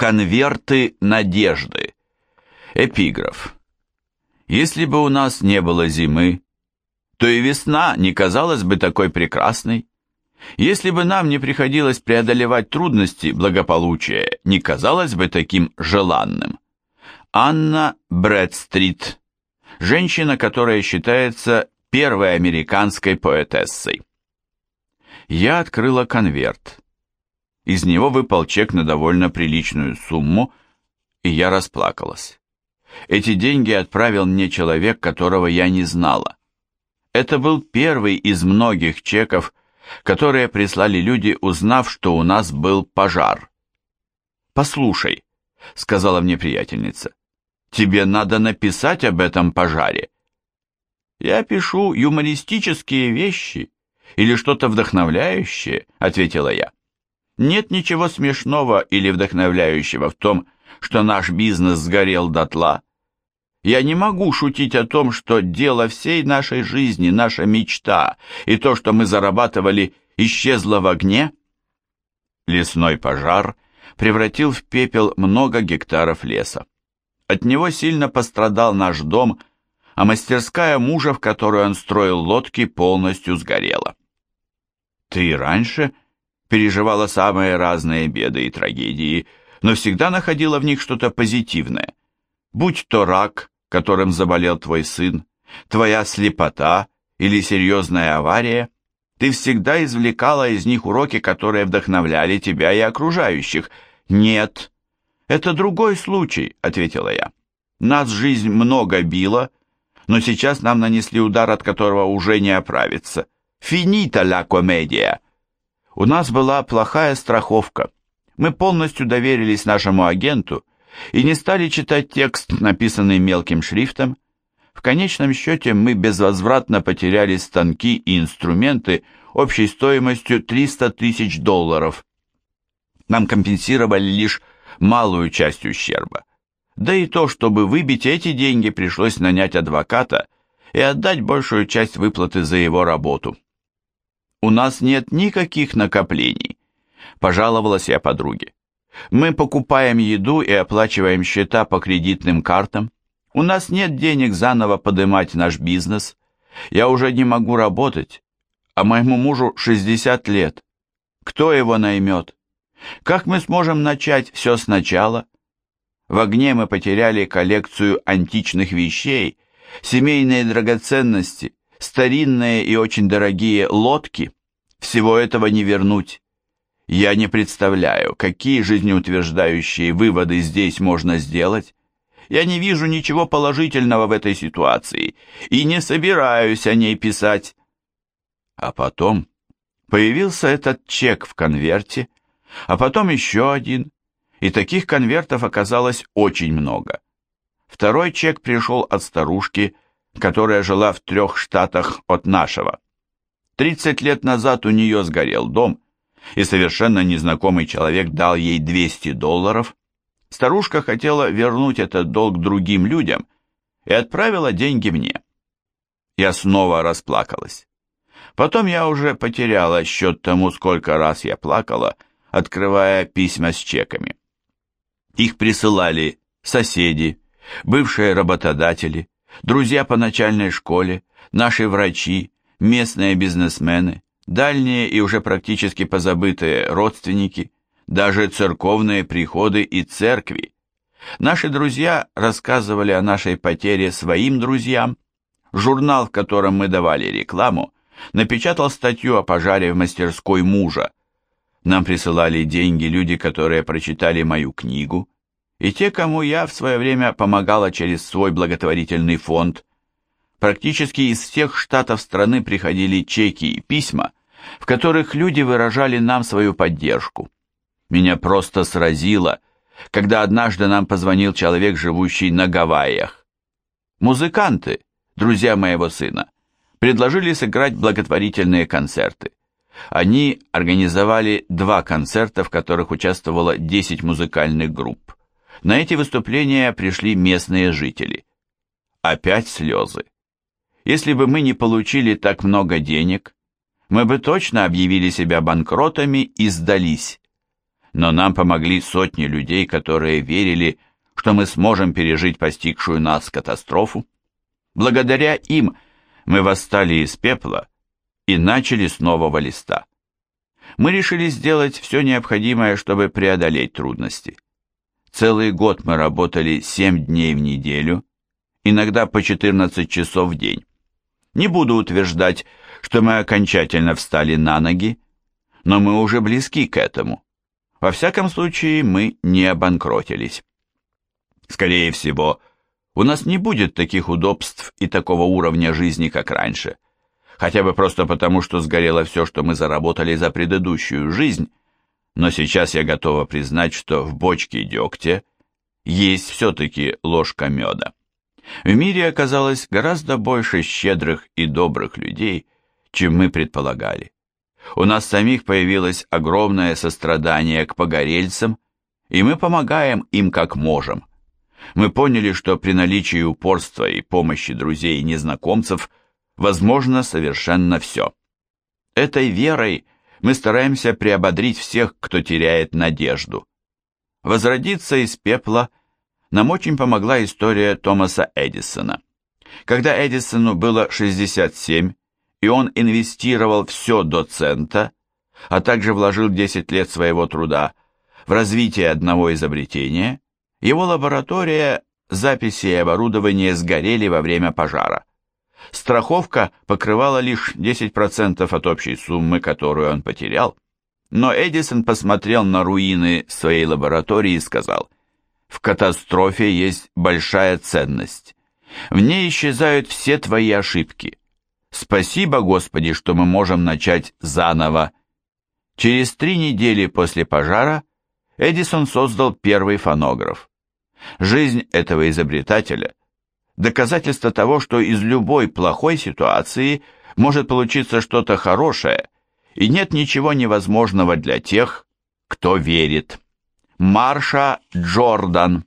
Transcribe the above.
Конверты надежды. Эпиграф. Если бы у нас не было зимы, то и весна не казалась бы такой прекрасной. Если бы нам не приходилось преодолевать трудности, благополучие не казалось бы таким желанным. Анна Брэдстрит, женщина, которая считается первой американской поэтессой. Я открыла конверт. Из него выпал чек на довольно приличную сумму, и я расплакалась. Эти деньги отправил мне человек, которого я не знала. Это был первый из многих чеков, которые прислали люди, узнав, что у нас был пожар. «Послушай», — сказала мне приятельница, — «тебе надо написать об этом пожаре». «Я пишу юмористические вещи или что-то вдохновляющее», — ответила я. «Нет ничего смешного или вдохновляющего в том, что наш бизнес сгорел дотла. Я не могу шутить о том, что дело всей нашей жизни, наша мечта и то, что мы зарабатывали, исчезло в огне. Лесной пожар превратил в пепел много гектаров леса. От него сильно пострадал наш дом, а мастерская мужа, в которой он строил лодки, полностью сгорела. Ты раньше переживала самые разные беды и трагедии, но всегда находила в них что-то позитивное. Будь то рак, которым заболел твой сын, твоя слепота или серьезная авария, ты всегда извлекала из них уроки, которые вдохновляли тебя и окружающих. Нет, это другой случай, ответила я. Нас жизнь много била, но сейчас нам нанесли удар, от которого уже не оправиться. Финита ля комедия. У нас была плохая страховка. Мы полностью доверились нашему агенту, и не стали читать текст, написанный мелким шрифтом. В конечном счете мы безвозвратно потеряли станки и инструменты общей стоимостью 300 тысяч долларов. Нам компенсировали лишь малую часть ущерба. Да и то, чтобы выбить эти деньги, пришлось нанять адвоката и отдать большую часть выплаты за его работу. «У нас нет никаких накоплений», – пожаловалась я подруге. Мы покупаем еду и оплачиваем счета по кредитным картам. У нас нет денег заново поднимать наш бизнес. Я уже не могу работать, а моему мужу 60 лет. Кто его наймет? Как мы сможем начать все сначала? В огне мы потеряли коллекцию античных вещей, семейные драгоценности, старинные и очень дорогие лодки. Всего этого не вернуть. Я не представляю, какие жизнеутверждающие выводы здесь можно сделать. Я не вижу ничего положительного в этой ситуации и не собираюсь о ней писать. А потом появился этот чек в конверте, а потом еще один, и таких конвертов оказалось очень много. Второй чек пришел от старушки, которая жила в трех штатах от нашего. Тридцать лет назад у нее сгорел дом, и совершенно незнакомый человек дал ей 200 долларов, старушка хотела вернуть этот долг другим людям и отправила деньги мне. Я снова расплакалась. Потом я уже потеряла счет тому, сколько раз я плакала, открывая письма с чеками. Их присылали соседи, бывшие работодатели, друзья по начальной школе, наши врачи, местные бизнесмены, дальние и уже практически позабытые родственники, даже церковные приходы и церкви. Наши друзья рассказывали о нашей потере своим друзьям. Журнал, в котором мы давали рекламу, напечатал статью о пожаре в мастерской мужа. Нам присылали деньги люди, которые прочитали мою книгу, и те, кому я в свое время помогала через свой благотворительный фонд. Практически из всех штатов страны приходили чеки и письма, в которых люди выражали нам свою поддержку. Меня просто сразило, когда однажды нам позвонил человек, живущий на Гавайях. Музыканты, друзья моего сына, предложили сыграть благотворительные концерты. Они организовали два концерта, в которых участвовало 10 музыкальных групп. На эти выступления пришли местные жители. Опять слезы. Если бы мы не получили так много денег, мы бы точно объявили себя банкротами и сдались. но нам помогли сотни людей, которые верили, что мы сможем пережить постигшую нас катастрофу. Благодаря им мы восстали из пепла и начали с нового листа. Мы решили сделать все необходимое, чтобы преодолеть трудности. Целый год мы работали 7 дней в неделю, иногда по 14 часов в день. Не буду утверждать, что мы окончательно встали на ноги, но мы уже близки к этому. Во всяком случае, мы не обанкротились. Скорее всего, у нас не будет таких удобств и такого уровня жизни, как раньше. Хотя бы просто потому, что сгорело все, что мы заработали за предыдущую жизнь, но сейчас я готова признать, что в бочке дегтя есть все-таки ложка меда. В мире оказалось гораздо больше щедрых и добрых людей, чем мы предполагали. У нас самих появилось огромное сострадание к погорельцам, и мы помогаем им как можем. Мы поняли, что при наличии упорства и помощи друзей и незнакомцев возможно совершенно все. Этой верой мы стараемся приободрить всех, кто теряет надежду. Возродиться из пепла нам очень помогла история Томаса Эдисона. Когда Эдисону было 67, и он инвестировал все до цента, а также вложил 10 лет своего труда в развитие одного изобретения, его лаборатория, записи и оборудование сгорели во время пожара. Страховка покрывала лишь 10% от общей суммы, которую он потерял, но Эдисон посмотрел на руины своей лаборатории и сказал, «В катастрофе есть большая ценность. В ней исчезают все твои ошибки. Спасибо, Господи, что мы можем начать заново. Через три недели после пожара Эдисон создал первый фонограф. Жизнь этого изобретателя – доказательство того, что из любой плохой ситуации может получиться что-то хорошее, и нет ничего невозможного для тех, кто верит. Марша Джордан